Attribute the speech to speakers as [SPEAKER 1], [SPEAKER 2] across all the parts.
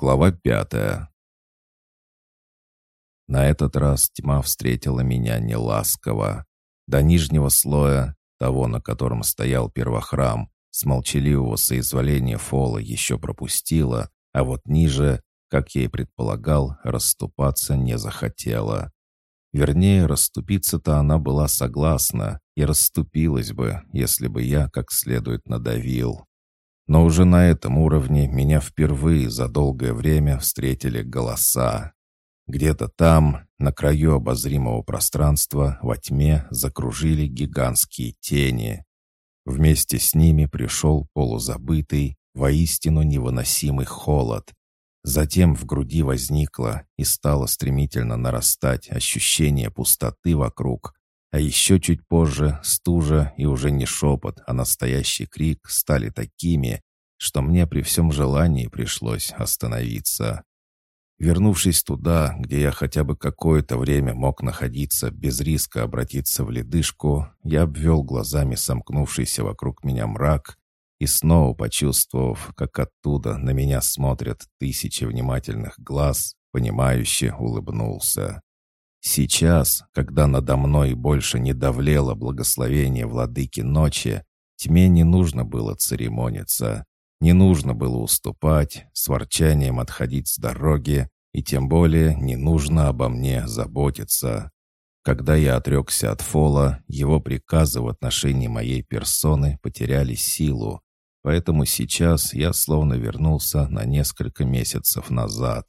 [SPEAKER 1] Глава пятая. На этот раз тьма встретила меня неласково. До нижнего слоя, того, на котором стоял первохрам, с молчаливого соизволения Фола еще пропустила, а вот ниже, как я и предполагал, расступаться не захотела. Вернее, расступиться-то она была согласна и расступилась бы, если бы я как следует надавил. Но уже на этом уровне меня впервые за долгое время встретили голоса. Где-то там, на краю обозримого пространства, во тьме закружили гигантские тени. Вместе с ними пришел полузабытый, воистину невыносимый холод. Затем в груди возникло и стало стремительно нарастать ощущение пустоты вокруг, а еще чуть позже стужа и уже не шепот, а настоящий крик стали такими, что мне при всем желании пришлось остановиться. Вернувшись туда, где я хотя бы какое-то время мог находиться без риска обратиться в ледышку, я обвел глазами сомкнувшийся вокруг меня мрак и снова почувствовав, как оттуда на меня смотрят тысячи внимательных глаз, понимающе улыбнулся. Сейчас, когда надо мной больше не давлело благословение владыки ночи, тьме не нужно было церемониться, не нужно было уступать, с ворчанием отходить с дороги, и тем более не нужно обо мне заботиться. Когда я отрекся от Фола, его приказы в отношении моей персоны потеряли силу, поэтому сейчас я словно вернулся на несколько месяцев назад.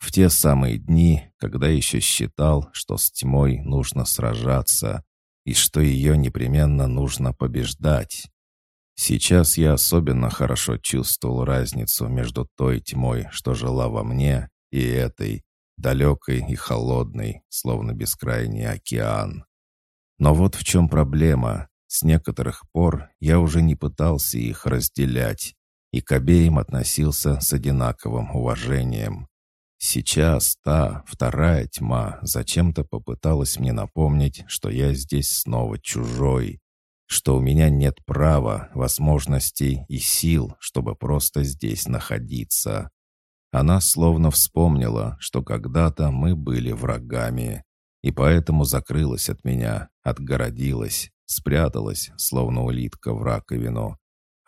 [SPEAKER 1] В те самые дни, когда еще считал, что с тьмой нужно сражаться и что ее непременно нужно побеждать. Сейчас я особенно хорошо чувствовал разницу между той тьмой, что жила во мне, и этой, далекой и холодной, словно бескрайний океан. Но вот в чем проблема. С некоторых пор я уже не пытался их разделять, и к обеим относился с одинаковым уважением. Сейчас та, вторая тьма, зачем-то попыталась мне напомнить, что я здесь снова чужой, что у меня нет права, возможностей и сил, чтобы просто здесь находиться. Она словно вспомнила, что когда-то мы были врагами, и поэтому закрылась от меня, отгородилась, спряталась, словно улитка в раковину,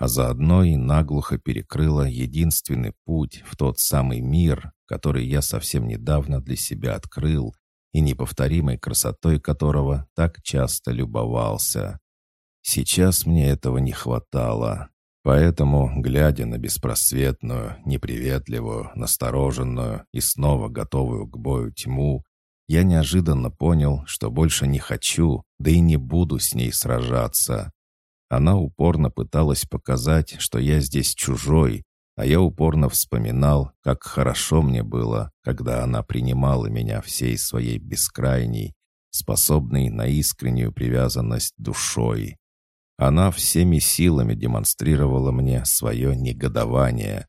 [SPEAKER 1] а заодно и наглухо перекрыла единственный путь в тот самый мир, который я совсем недавно для себя открыл и неповторимой красотой которого так часто любовался. Сейчас мне этого не хватало, поэтому, глядя на беспросветную, неприветливую, настороженную и снова готовую к бою тьму, я неожиданно понял, что больше не хочу, да и не буду с ней сражаться. Она упорно пыталась показать, что я здесь чужой, а я упорно вспоминал, как хорошо мне было, когда она принимала меня всей своей бескрайней, способной на искреннюю привязанность душой. Она всеми силами демонстрировала мне свое негодование.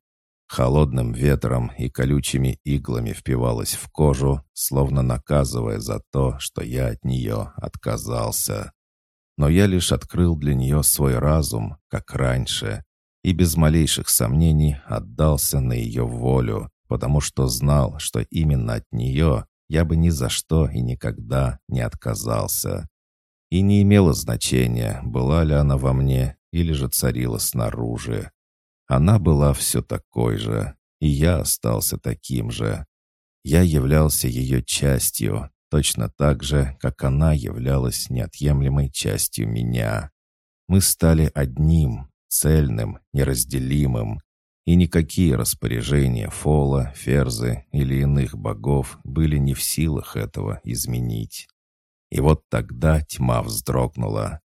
[SPEAKER 1] Холодным ветром и колючими иглами впивалась в кожу, словно наказывая за то, что я от нее отказался но я лишь открыл для нее свой разум, как раньше, и без малейших сомнений отдался на ее волю, потому что знал, что именно от нее я бы ни за что и никогда не отказался. И не имело значения, была ли она во мне или же царила снаружи. Она была все такой же, и я остался таким же. Я являлся ее частью, точно так же, как она являлась неотъемлемой частью меня. Мы стали одним, цельным, неразделимым, и никакие распоряжения Фола, Ферзы или иных богов были не в силах этого изменить. И вот тогда тьма вздрогнула.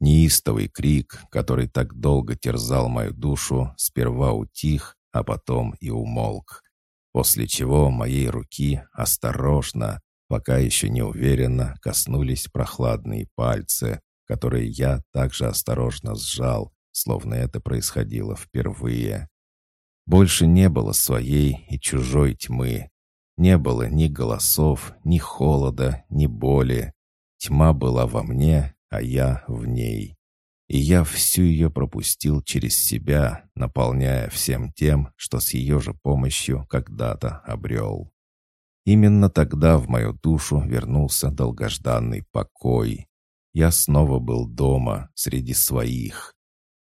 [SPEAKER 1] Неистовый крик, который так долго терзал мою душу, сперва утих, а потом и умолк. После чего моей руки осторожно, пока еще не уверенно коснулись прохладные пальцы, которые я также осторожно сжал, словно это происходило впервые. Больше не было своей и чужой тьмы. Не было ни голосов, ни холода, ни боли. Тьма была во мне, а я в ней. И я всю ее пропустил через себя, наполняя всем тем, что с ее же помощью когда-то обрел. Именно тогда в мою душу вернулся долгожданный покой. Я снова был дома, среди своих.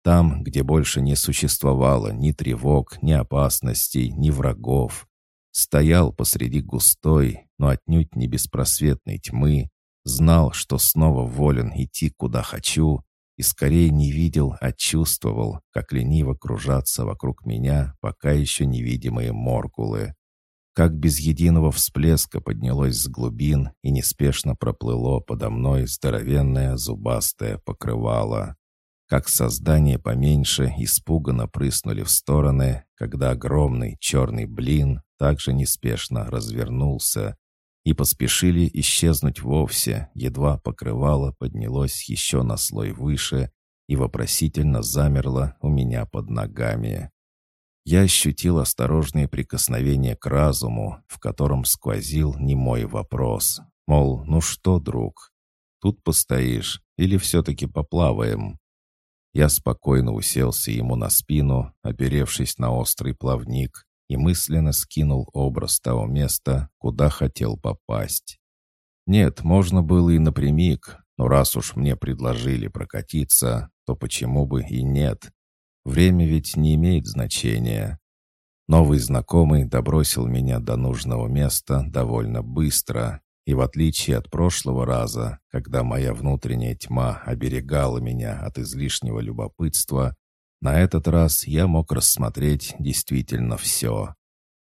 [SPEAKER 1] Там, где больше не существовало ни тревог, ни опасностей, ни врагов. Стоял посреди густой, но отнюдь не беспросветной тьмы, знал, что снова волен идти куда хочу, и скорее не видел, а чувствовал, как лениво кружатся вокруг меня пока еще невидимые моркулы. Как без единого всплеска поднялось с глубин и неспешно проплыло подо мной здоровенное зубастое покрывало. Как создания поменьше испуганно прыснули в стороны, когда огромный черный блин также неспешно развернулся и поспешили исчезнуть вовсе, едва покрывало поднялось еще на слой выше и вопросительно замерло у меня под ногами. Я ощутил осторожные прикосновения к разуму, в котором сквозил немой вопрос. Мол, ну что, друг, тут постоишь или все-таки поплаваем? Я спокойно уселся ему на спину, оперевшись на острый плавник, и мысленно скинул образ того места, куда хотел попасть. Нет, можно было и напрямик, но раз уж мне предложили прокатиться, то почему бы и нет? Время ведь не имеет значения. Новый знакомый добросил меня до нужного места довольно быстро, и в отличие от прошлого раза, когда моя внутренняя тьма оберегала меня от излишнего любопытства, на этот раз я мог рассмотреть действительно все.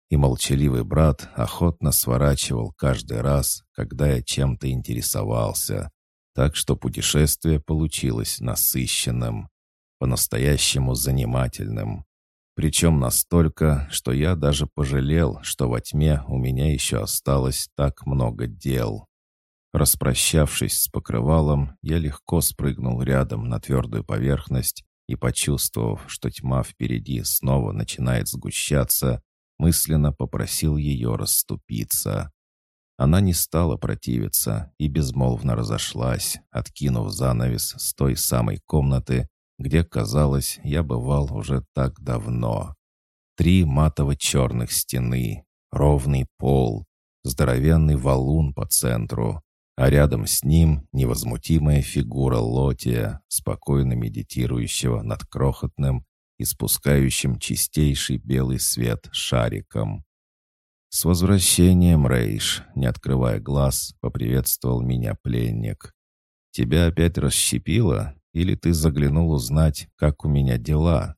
[SPEAKER 1] И молчаливый брат охотно сворачивал каждый раз, когда я чем-то интересовался, так что путешествие получилось насыщенным по-настоящему занимательным. Причем настолько, что я даже пожалел, что во тьме у меня еще осталось так много дел. Распрощавшись с покрывалом, я легко спрыгнул рядом на твердую поверхность и, почувствовав, что тьма впереди снова начинает сгущаться, мысленно попросил ее расступиться. Она не стала противиться и безмолвно разошлась, откинув занавес с той самой комнаты, где, казалось, я бывал уже так давно. Три матово-черных стены, ровный пол, здоровенный валун по центру, а рядом с ним невозмутимая фигура Лотия, спокойно медитирующего над крохотным, испускающим чистейший белый свет шариком. «С возвращением, Рейш!» — не открывая глаз, поприветствовал меня пленник. «Тебя опять расщепило?» Или ты заглянул узнать, как у меня дела?»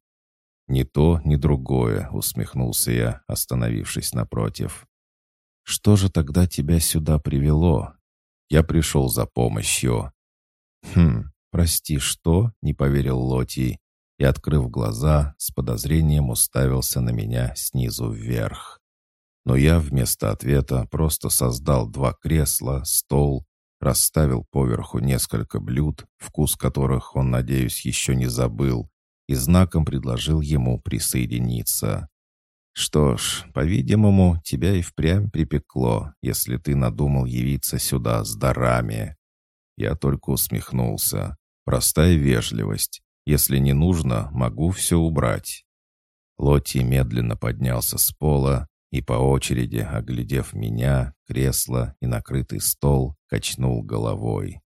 [SPEAKER 1] «Ни то, ни другое», — усмехнулся я, остановившись напротив. «Что же тогда тебя сюда привело?» «Я пришел за помощью». «Хм, прости, что?» — не поверил Лотий и, открыв глаза, с подозрением уставился на меня снизу вверх. Но я вместо ответа просто создал два кресла, стол расставил поверху несколько блюд, вкус которых он, надеюсь, еще не забыл, и знаком предложил ему присоединиться. «Что ж, по-видимому, тебя и впрямь припекло, если ты надумал явиться сюда с дарами». Я только усмехнулся. Простая вежливость. Если не нужно, могу все убрать. Лотти медленно поднялся с пола, и по очереди, оглядев меня, кресло и накрытый стол, качнул головой.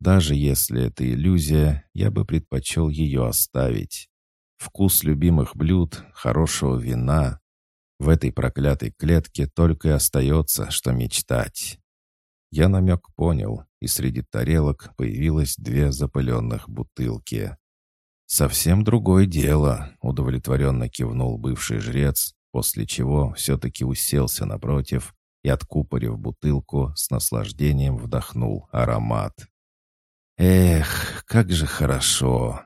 [SPEAKER 1] Даже если это иллюзия, я бы предпочел ее оставить. Вкус любимых блюд, хорошего вина. В этой проклятой клетке только и остается, что мечтать. Я намек понял, и среди тарелок появилось две запыленных бутылки. «Совсем другое дело», — удовлетворенно кивнул бывший жрец после чего все-таки уселся напротив и, откупорив бутылку, с наслаждением вдохнул аромат. «Эх, как же хорошо!»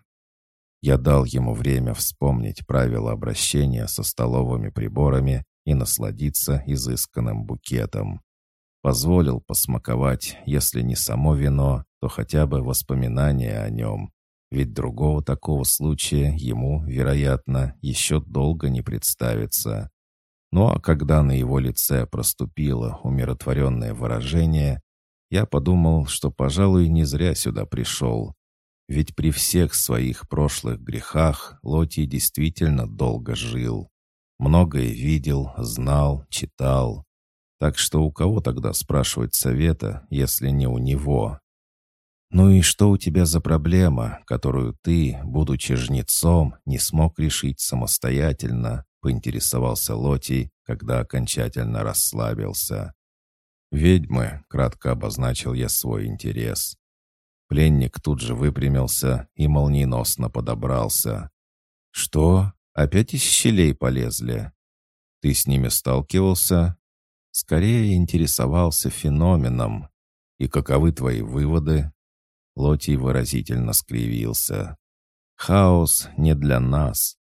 [SPEAKER 1] Я дал ему время вспомнить правила обращения со столовыми приборами и насладиться изысканным букетом. Позволил посмаковать, если не само вино, то хотя бы воспоминания о нем, ведь другого такого случая ему, вероятно, еще долго не представится. Ну а когда на его лице проступило умиротворенное выражение, я подумал, что, пожалуй, не зря сюда пришел. Ведь при всех своих прошлых грехах Лоти действительно долго жил. Многое видел, знал, читал. Так что у кого тогда спрашивать совета, если не у него? «Ну и что у тебя за проблема, которую ты, будучи жнецом, не смог решить самостоятельно?» — поинтересовался Лоти, когда окончательно расслабился. «Ведьмы», — кратко обозначил я свой интерес. Пленник тут же выпрямился и молниеносно подобрался. «Что? Опять из щелей полезли? Ты с ними сталкивался?» «Скорее интересовался феноменом. И каковы твои выводы?» Лотий выразительно скривился. «Хаос не для нас.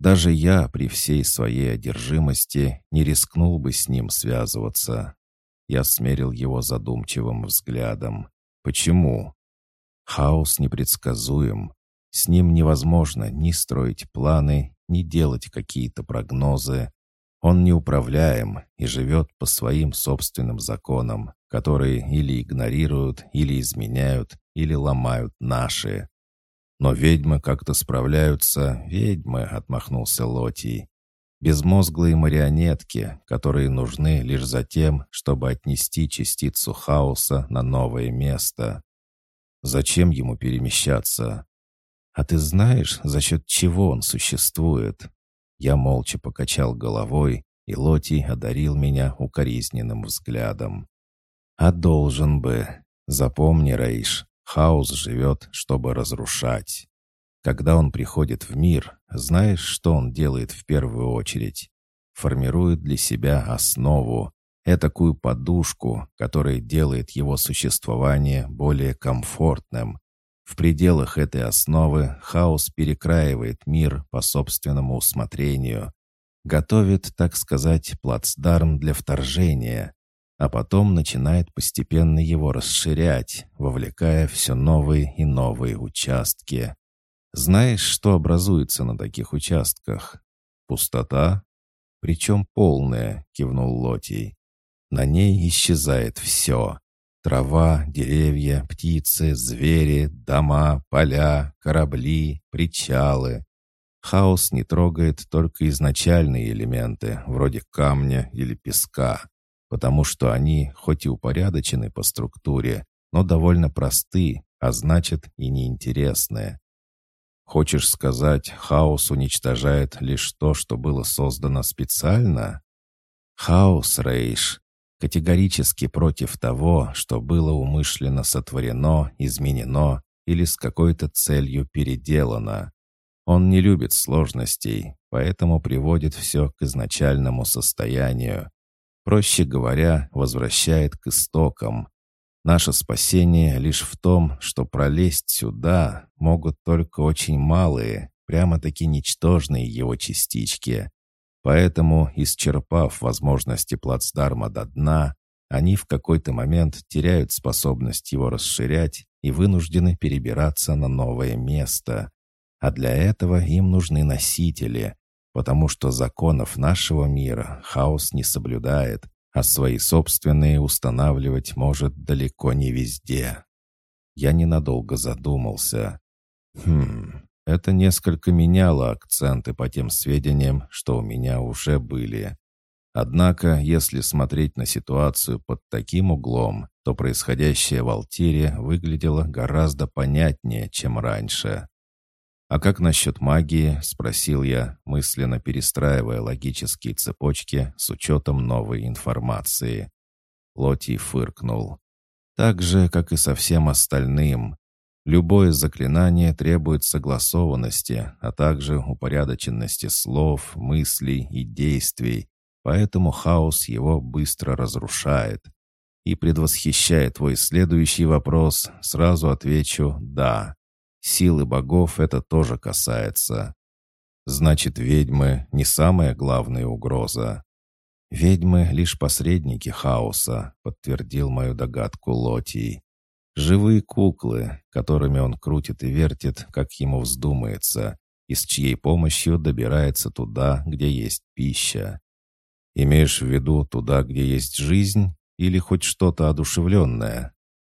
[SPEAKER 1] Даже я при всей своей одержимости не рискнул бы с ним связываться». Я смерил его задумчивым взглядом. «Почему?» «Хаос непредсказуем. С ним невозможно ни строить планы, ни делать какие-то прогнозы. Он неуправляем и живет по своим собственным законам, которые или игнорируют, или изменяют, или ломают наши. Но ведьмы как-то справляются, ведьмы, отмахнулся Лотий. Безмозглые марионетки, которые нужны лишь за тем, чтобы отнести частицу хаоса на новое место. Зачем ему перемещаться? А ты знаешь, за счет чего он существует? Я молча покачал головой, и Лотий одарил меня укоризненным взглядом. «А должен бы. Запомни, Рейш, хаос живет, чтобы разрушать. Когда он приходит в мир, знаешь, что он делает в первую очередь? Формирует для себя основу, этакую подушку, которая делает его существование более комфортным, в пределах этой основы хаос перекраивает мир по собственному усмотрению, готовит, так сказать, плацдарм для вторжения, а потом начинает постепенно его расширять, вовлекая все новые и новые участки. Знаешь, что образуется на таких участках? Пустота? Причем полная, кивнул Лотий. На ней исчезает все. Трава, деревья, птицы, звери, дома, поля, корабли, причалы. Хаос не трогает только изначальные элементы, вроде камня или песка, потому что они, хоть и упорядочены по структуре, но довольно просты, а значит и неинтересны. Хочешь сказать, хаос уничтожает лишь то, что было создано специально? Хаос, Рейш, категорически против того, что было умышленно сотворено, изменено или с какой-то целью переделано. Он не любит сложностей, поэтому приводит все к изначальному состоянию. Проще говоря, возвращает к истокам. Наше спасение лишь в том, что пролезть сюда могут только очень малые, прямо-таки ничтожные его частички. Поэтому, исчерпав возможности плацдарма до дна, они в какой-то момент теряют способность его расширять и вынуждены перебираться на новое место. А для этого им нужны носители, потому что законов нашего мира хаос не соблюдает, а свои собственные устанавливать может далеко не везде. Я ненадолго задумался. Хм, это несколько меняло акценты по тем сведениям, что у меня уже были. Однако, если смотреть на ситуацию под таким углом, то происходящее в Алтире выглядело гораздо понятнее, чем раньше. «А как насчет магии?» — спросил я, мысленно перестраивая логические цепочки с учетом новой информации. Лоти фыркнул. «Так же, как и со всем остальным. Любое заклинание требует согласованности, а также упорядоченности слов, мыслей и действий, поэтому хаос его быстро разрушает. И предвосхищая твой следующий вопрос, сразу отвечу «да». Силы богов это тоже касается. Значит, ведьмы не самая главная угроза. «Ведьмы — лишь посредники хаоса», — подтвердил мою догадку Лотий. Живые куклы, которыми он крутит и вертит, как ему вздумается, и с чьей помощью добирается туда, где есть пища. Имеешь в виду туда, где есть жизнь, или хоть что-то одушевленное?»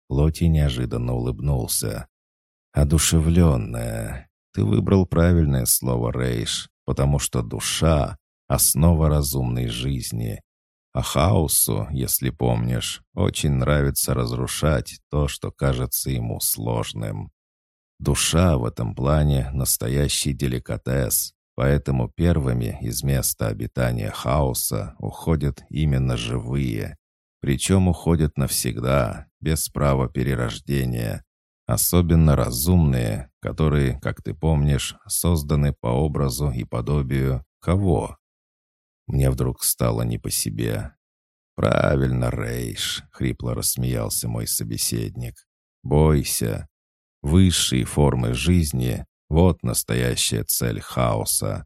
[SPEAKER 1] Лоти неожиданно улыбнулся. Одушевленная. Ты выбрал правильное слово, Рейш, потому что душа — основа разумной жизни. А хаосу, если помнишь, очень нравится разрушать то, что кажется ему сложным. Душа в этом плане — настоящий деликатес, поэтому первыми из места обитания хаоса уходят именно живые. Причем уходят навсегда, без права перерождения. Особенно разумные, которые, как ты помнишь, созданы по образу и подобию кого? Мне вдруг стало не по себе. «Правильно, Рейш», — хрипло рассмеялся мой собеседник. «Бойся. Высшие формы жизни — вот настоящая цель хаоса.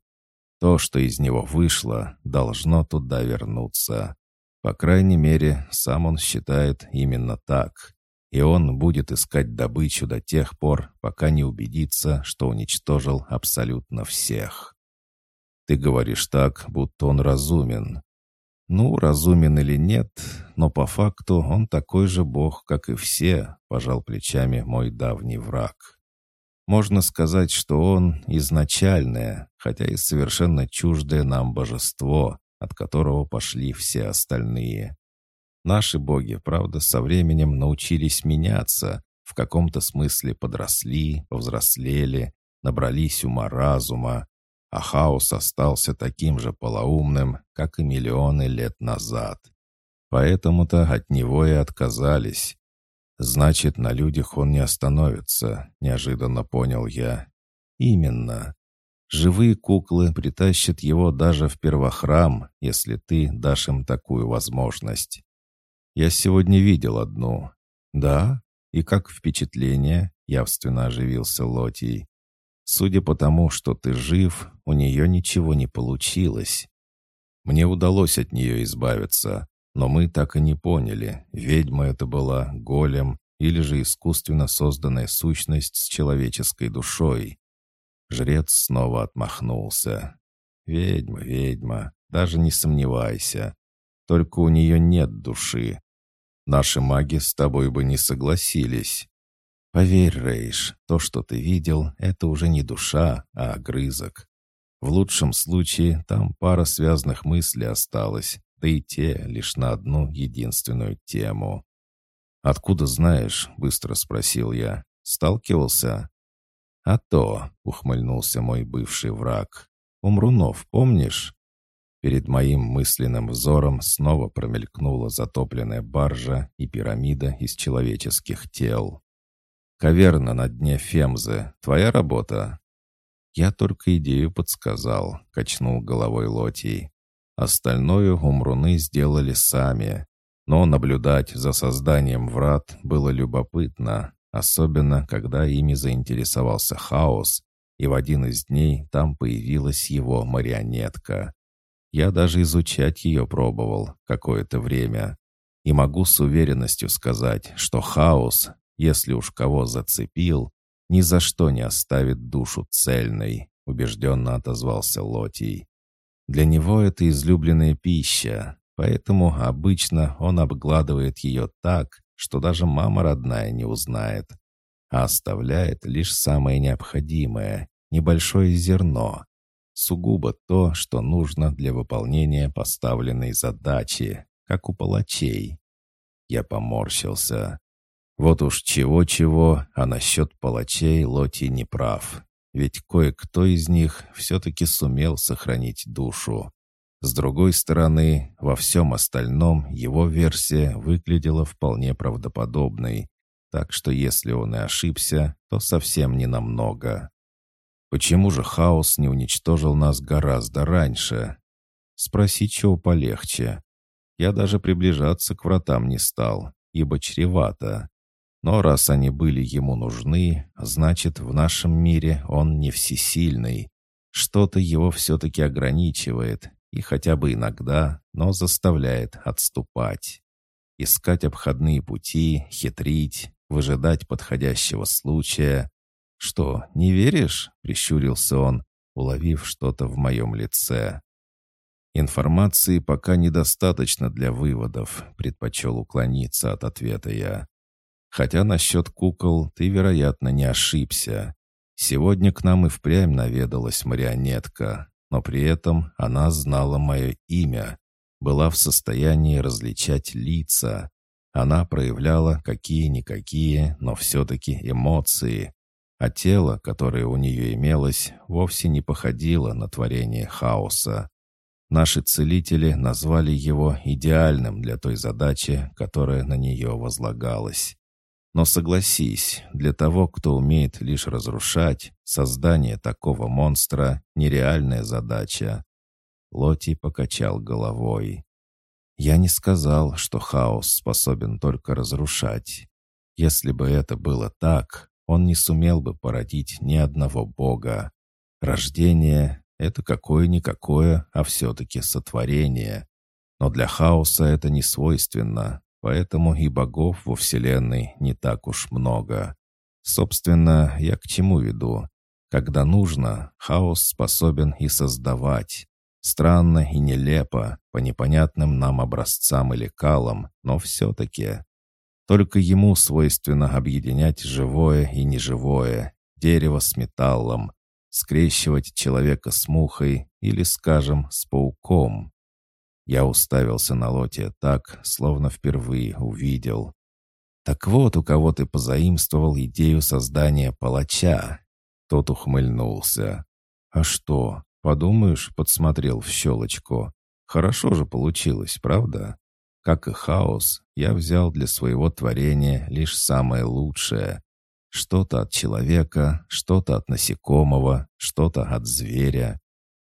[SPEAKER 1] То, что из него вышло, должно туда вернуться. По крайней мере, сам он считает именно так. И он будет искать добычу до тех пор, пока не убедится, что уничтожил абсолютно всех. Ты говоришь так, будто он разумен. Ну, разумен или нет, но по факту он такой же бог, как и все, пожал плечами мой давний враг. Можно сказать, что он изначальное, хотя и совершенно чуждое нам божество, от которого пошли все остальные. Наши боги, правда, со временем научились меняться, в каком-то смысле подросли, повзрослели, набрались ума-разума, а хаос остался таким же полоумным, как и миллионы лет назад. Поэтому-то от него и отказались. Значит, на людях он не остановится, неожиданно понял я. Именно. Живые куклы притащат его даже в первохрам, если ты дашь им такую возможность. Я сегодня видел одну. Да? И как впечатление? Явственно оживился Лотий. Судя по тому, что ты жив, у нее ничего не получилось. Мне удалось от нее избавиться, но мы так и не поняли, ведьма это была, голем или же искусственно созданная сущность с человеческой душой. Жрец снова отмахнулся. «Ведьма, ведьма, даже не сомневайся. Только у нее нет души. Наши маги с тобой бы не согласились. Поверь, Рейш, то, что ты видел, это уже не душа, а огрызок. В лучшем случае там пара связанных мыслей осталась, да и те лишь на одну единственную тему. «Откуда знаешь?» — быстро спросил я. «Сталкивался?» «А то», — ухмыльнулся мой бывший враг. «Умрунов, помнишь?» Перед моим мысленным взором снова промелькнула затопленная баржа и пирамида из человеческих тел. Каверна на дне Фемзы. Твоя работа?» «Я только идею подсказал», — качнул головой Лотий. «Остальное умруны сделали сами. Но наблюдать за созданием врат было любопытно, особенно когда ими заинтересовался хаос, и в один из дней там появилась его марионетка. Я даже изучать ее пробовал какое-то время. И могу с уверенностью сказать, что хаос если уж кого зацепил, ни за что не оставит душу цельной, убежденно отозвался Лотий. Для него это излюбленная пища, поэтому обычно он обгладывает ее так, что даже мама родная не узнает, а оставляет лишь самое необходимое, небольшое зерно, сугубо то, что нужно для выполнения поставленной задачи, как у палачей. Я поморщился. Вот уж чего-чего, а насчет палачей Лоти не прав. Ведь кое-кто из них все-таки сумел сохранить душу. С другой стороны, во всем остальном его версия выглядела вполне правдоподобной, так что если он и ошибся, то совсем не намного. Почему же хаос не уничтожил нас гораздо раньше? Спроси, чего полегче. Я даже приближаться к вратам не стал, ибо чревато. Но раз они были ему нужны, значит, в нашем мире он не всесильный. Что-то его все-таки ограничивает, и хотя бы иногда, но заставляет отступать. Искать обходные пути, хитрить, выжидать подходящего случая. «Что, не веришь?» — прищурился он, уловив что-то в моем лице. «Информации пока недостаточно для выводов», — предпочел уклониться от ответа я. Хотя насчет кукол ты, вероятно, не ошибся. Сегодня к нам и впрямь наведалась марионетка, но при этом она знала мое имя, была в состоянии различать лица. Она проявляла какие-никакие, но все-таки эмоции. А тело, которое у нее имелось, вовсе не походило на творение хаоса. Наши целители назвали его идеальным для той задачи, которая на нее возлагалась. Но согласись, для того, кто умеет лишь разрушать, создание такого монстра — нереальная задача. Лоти покачал головой. «Я не сказал, что хаос способен только разрушать. Если бы это было так, он не сумел бы породить ни одного бога. Рождение — это какое-никакое, а все-таки сотворение. Но для хаоса это не свойственно, поэтому и богов во Вселенной не так уж много. Собственно, я к чему веду? Когда нужно, хаос способен и создавать. Странно и нелепо, по непонятным нам образцам или калам, но все-таки. Только ему свойственно объединять живое и неживое, дерево с металлом, скрещивать человека с мухой или, скажем, с пауком. Я уставился на Лотия так, словно впервые увидел. «Так вот, у кого ты позаимствовал идею создания палача?» Тот ухмыльнулся. «А что, подумаешь, подсмотрел в щелочку. Хорошо же получилось, правда? Как и хаос, я взял для своего творения лишь самое лучшее. Что-то от человека, что-то от насекомого, что-то от зверя.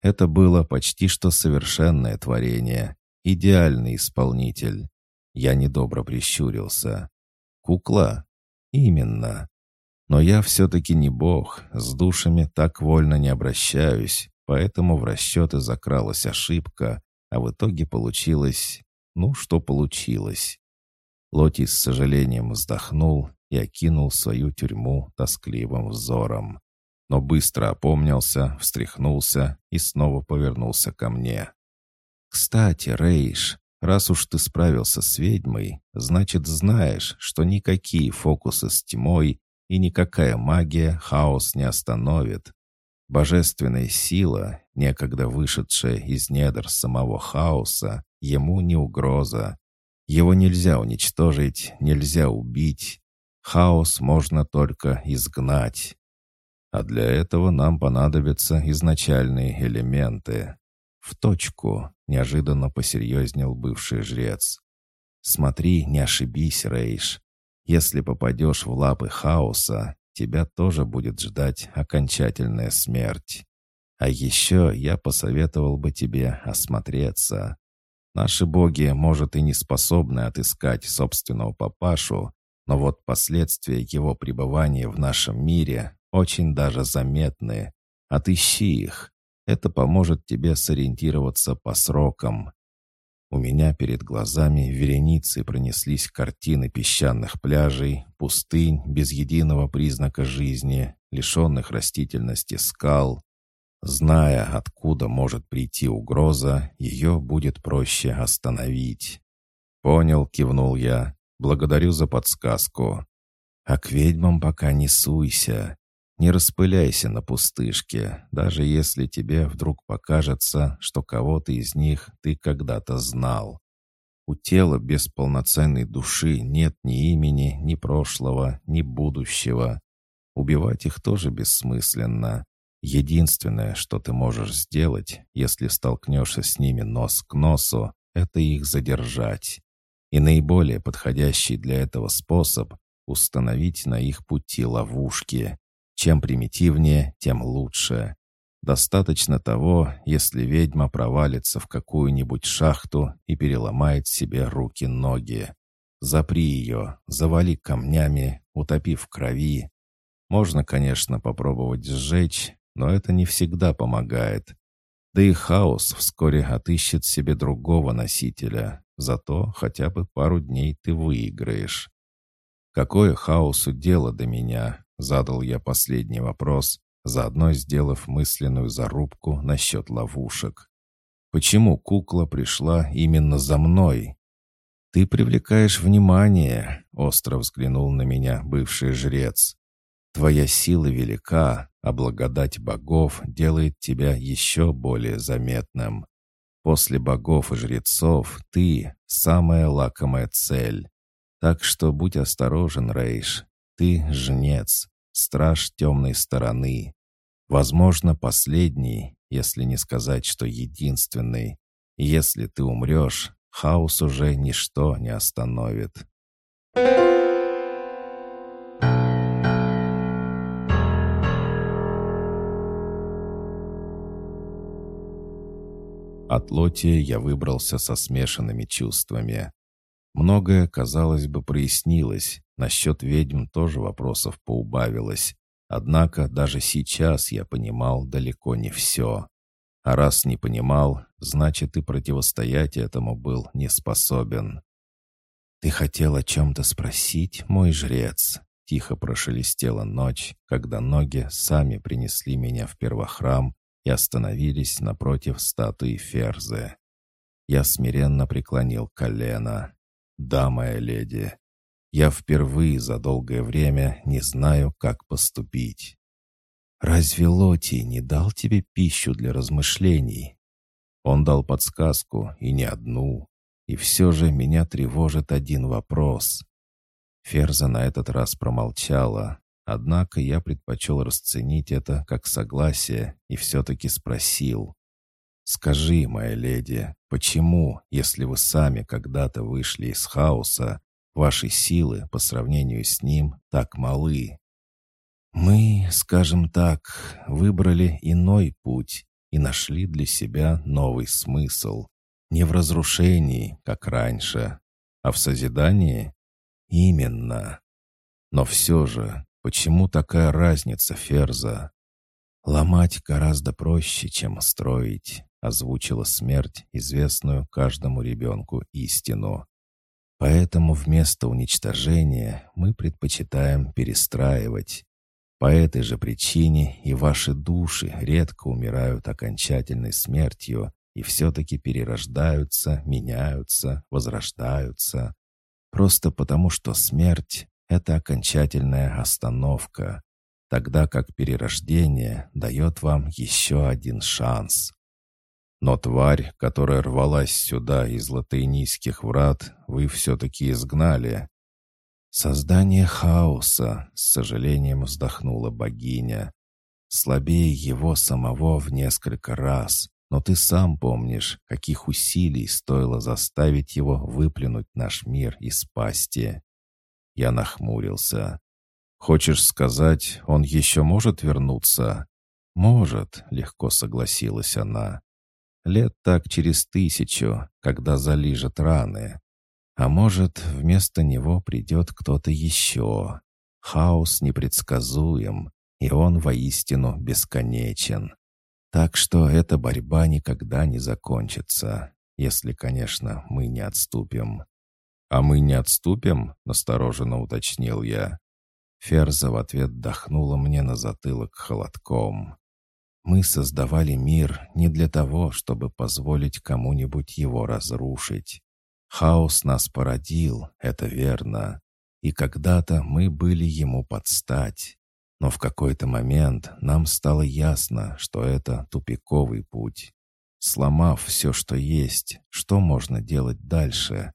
[SPEAKER 1] Это было почти что совершенное творение, идеальный исполнитель. Я недобро прищурился. Кукла? Именно. Но я все-таки не бог, с душами так вольно не обращаюсь, поэтому в расчеты закралась ошибка, а в итоге получилось... Ну, что получилось? Лоти с сожалением вздохнул и окинул свою тюрьму тоскливым взором но быстро опомнился, встряхнулся и снова повернулся ко мне. «Кстати, Рейш, раз уж ты справился с ведьмой, значит, знаешь, что никакие фокусы с тьмой и никакая магия хаос не остановит. Божественная сила, некогда вышедшая из недр самого хаоса, ему не угроза. Его нельзя уничтожить, нельзя убить. Хаос можно только изгнать. А для этого нам понадобятся изначальные элементы. В точку, неожиданно посерьезнел бывший жрец. Смотри, не ошибись, Рейш. Если попадешь в лапы хаоса, тебя тоже будет ждать окончательная смерть. А еще я посоветовал бы тебе осмотреться. Наши боги, может, и не способны отыскать собственного папашу, но вот последствия его пребывания в нашем мире очень даже заметны. Отыщи их. Это поможет тебе сориентироваться по срокам. У меня перед глазами вереницы пронеслись картины песчаных пляжей, пустынь без единого признака жизни, лишенных растительности скал. Зная, откуда может прийти угроза, ее будет проще остановить. «Понял», — кивнул я. «Благодарю за подсказку. А к ведьмам пока не суйся. Не распыляйся на пустышке, даже если тебе вдруг покажется, что кого-то из них ты когда-то знал. У тела без полноценной души нет ни имени, ни прошлого, ни будущего. Убивать их тоже бессмысленно. Единственное, что ты можешь сделать, если столкнешься с ними нос к носу, это их задержать. И наиболее подходящий для этого способ — установить на их пути ловушки. Чем примитивнее, тем лучше. Достаточно того, если ведьма провалится в какую-нибудь шахту и переломает себе руки-ноги. Запри ее, завали камнями, утопи в крови. Можно, конечно, попробовать сжечь, но это не всегда помогает. Да и хаос вскоре отыщет себе другого носителя, зато хотя бы пару дней ты выиграешь. Какое хаосу дело до меня, Задал я последний вопрос, заодно сделав мысленную зарубку насчет ловушек. «Почему кукла пришла именно за мной?» «Ты привлекаешь внимание», — остро взглянул на меня бывший жрец. «Твоя сила велика, а благодать богов делает тебя еще более заметным. После богов и жрецов ты — самая лакомая цель. Так что будь осторожен, Рейш. Ты — жнец, страж темной стороны. Возможно, последний, если не сказать, что единственный. Если ты умрешь, Хаос уже ничто не остановит. От Лоти я выбрался со смешанными чувствами. Многое, казалось бы, прояснилось. Насчет ведьм тоже вопросов поубавилось. Однако даже сейчас я понимал далеко не все. А раз не понимал, значит и противостоять этому был не способен. «Ты хотел о чем-то спросить, мой жрец?» Тихо прошелестела ночь, когда ноги сами принесли меня в первохрам и остановились напротив статуи Ферзы. Я смиренно преклонил колено. «Да, моя леди, я впервые за долгое время не знаю, как поступить». «Разве Лоти не дал тебе пищу для размышлений?» Он дал подсказку, и не одну. И все же меня тревожит один вопрос. Ферза на этот раз промолчала, однако я предпочел расценить это как согласие и все-таки спросил. «Скажи, моя леди, почему, если вы сами когда-то вышли из хаоса, ваши силы по сравнению с ним так малы?» Мы, скажем так, выбрали иной путь и нашли для себя новый смысл. Не в разрушении, как раньше, а в созидании? Именно. Но все же, почему такая разница, Ферза? Ломать гораздо проще, чем строить, озвучила смерть известную каждому ребенку истину. Поэтому вместо уничтожения мы предпочитаем перестраивать, по этой же причине и ваши души редко умирают окончательной смертью и все-таки перерождаются, меняются, возрождаются. Просто потому, что смерть — это окончательная остановка, тогда как перерождение дает вам еще один шанс. Но тварь, которая рвалась сюда из латынийских врат, вы все-таки изгнали. «Создание хаоса», — с сожалением вздохнула богиня. «Слабее его самого в несколько раз, но ты сам помнишь, каких усилий стоило заставить его выплюнуть наш мир из пасти». Я нахмурился. «Хочешь сказать, он еще может вернуться?» «Может», — легко согласилась она. «Лет так через тысячу, когда залижет раны. А может, вместо него придет кто-то еще. Хаос непредсказуем, и он воистину бесконечен. Так что эта борьба никогда не закончится, если, конечно, мы не отступим. «А мы не отступим?» — настороженно уточнил я. Ферза в ответ дохнула мне на затылок холодком. «Мы создавали мир не для того, чтобы позволить кому-нибудь его разрушить. Хаос нас породил, это верно. И когда-то мы были ему под стать. Но в какой-то момент нам стало ясно, что это тупиковый путь. Сломав все, что есть, что можно делать дальше?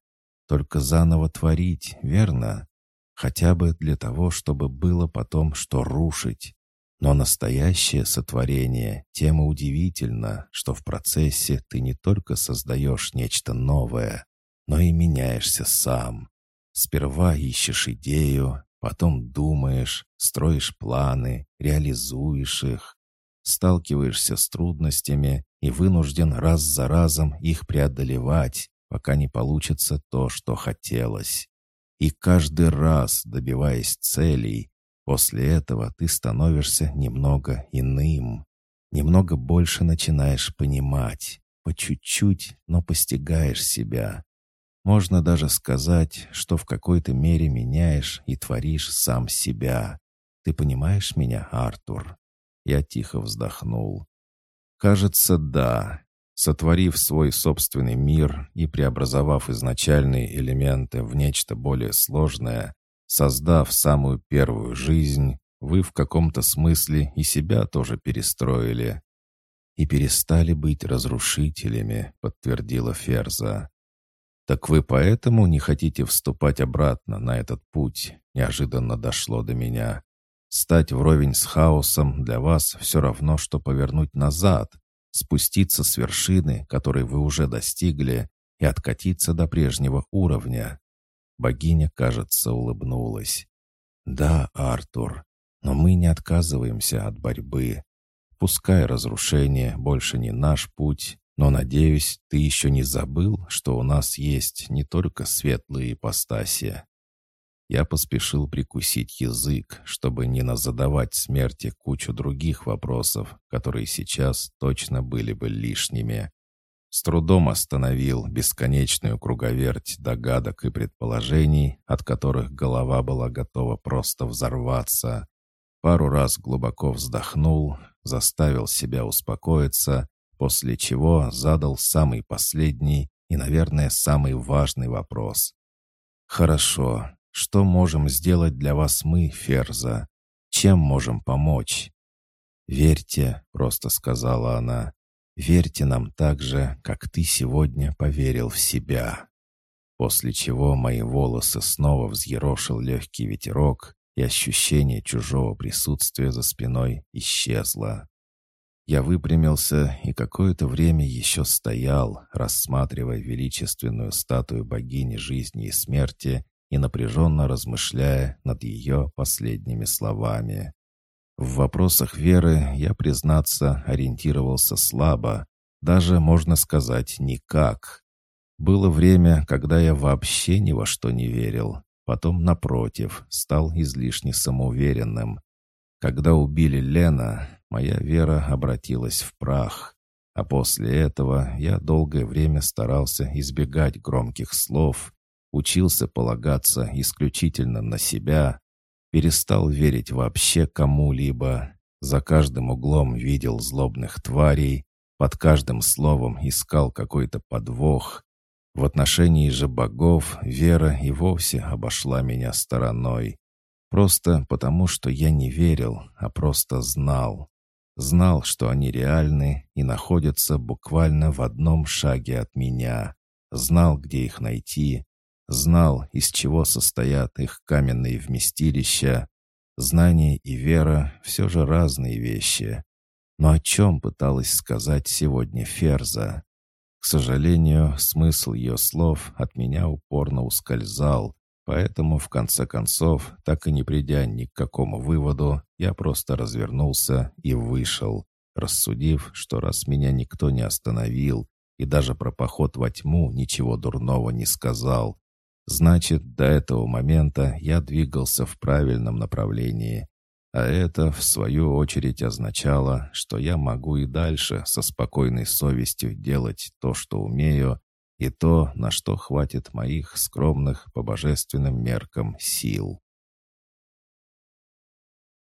[SPEAKER 1] Только заново творить, верно? Хотя бы для того, чтобы было потом что рушить. Но настоящее сотворение тем и удивительно, что в процессе ты не только создаешь нечто новое, но и меняешься сам. Сперва ищешь идею, потом думаешь, строишь планы, реализуешь их, сталкиваешься с трудностями и вынужден раз за разом их преодолевать, пока не получится то, что хотелось. И каждый раз, добиваясь целей, после этого ты становишься немного иным, немного больше начинаешь понимать, по чуть-чуть, но постигаешь себя, можно даже сказать, что в какой-то мере меняешь и творишь сам себя. Ты понимаешь меня, Артур?» Я тихо вздохнул. «Кажется, да. Сотворив свой собственный мир и преобразовав изначальные элементы в нечто более сложное, создав самую первую жизнь, вы в каком-то смысле и себя тоже перестроили. «И перестали быть разрушителями», — подтвердила Ферза. «Так вы поэтому не хотите вступать обратно на этот путь?» Неожиданно дошло до меня. «Стать вровень с хаосом для вас все равно, что повернуть назад, спуститься с вершины, которой вы уже достигли, и откатиться до прежнего уровня». Богиня, кажется, улыбнулась. «Да, Артур, но мы не отказываемся от борьбы. Пускай разрушение больше не наш путь, но, надеюсь, ты еще не забыл, что у нас есть не только светлые ипостаси. Я поспешил прикусить язык, чтобы не назадавать смерти кучу других вопросов, которые сейчас точно были бы лишними. С трудом остановил бесконечную круговерть догадок и предположений, от которых голова была готова просто взорваться. Пару раз глубоко вздохнул, заставил себя успокоиться, после чего задал самый последний и, наверное, самый важный вопрос. «Хорошо, что можем сделать для вас мы, Ферза? Чем можем помочь?» «Верьте», — просто сказала она, — «верьте нам так же, как ты сегодня поверил в себя». После чего мои волосы снова взъерошил легкий ветерок, и ощущение чужого присутствия за спиной исчезло. Я выпрямился и какое-то время еще стоял, рассматривая величественную статую богини жизни и смерти и напряженно размышляя над ее последними словами. В вопросах веры я, признаться, ориентировался слабо, даже, можно сказать, никак. Было время, когда я вообще ни во что не верил, Потом, напротив, стал излишне самоуверенным. Когда убили Лена, моя вера обратилась в прах. А после этого я долгое время старался избегать громких слов, учился полагаться исключительно на себя, перестал верить вообще кому-либо, за каждым углом видел злобных тварей, под каждым словом искал какой-то подвох, в отношении же богов вера и вовсе обошла меня стороной. Просто потому, что я не верил, а просто знал. Знал, что они реальны и находятся буквально в одном шаге от меня. Знал, где их найти. Знал, из чего состоят их каменные вместилища. Знание и вера — все же разные вещи. Но о чем пыталась сказать сегодня Ферза? К сожалению, смысл ее слов от меня упорно ускользал, поэтому, в конце концов, так и не придя ни к какому выводу, я просто развернулся и вышел, рассудив, что раз меня никто не остановил и даже про поход во тьму ничего дурного не сказал, значит, до этого момента я двигался в правильном направлении. А это, в свою очередь, означало, что я могу и дальше со спокойной совестью делать то, что умею, и то, на что хватит моих скромных по божественным меркам сил.